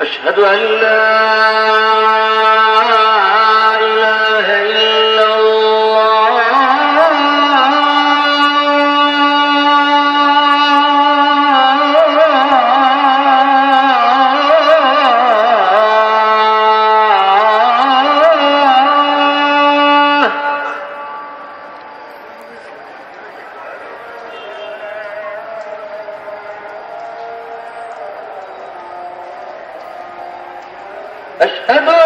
أشهد أن لا أشهد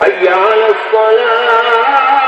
حي على الصلاة.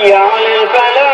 حي على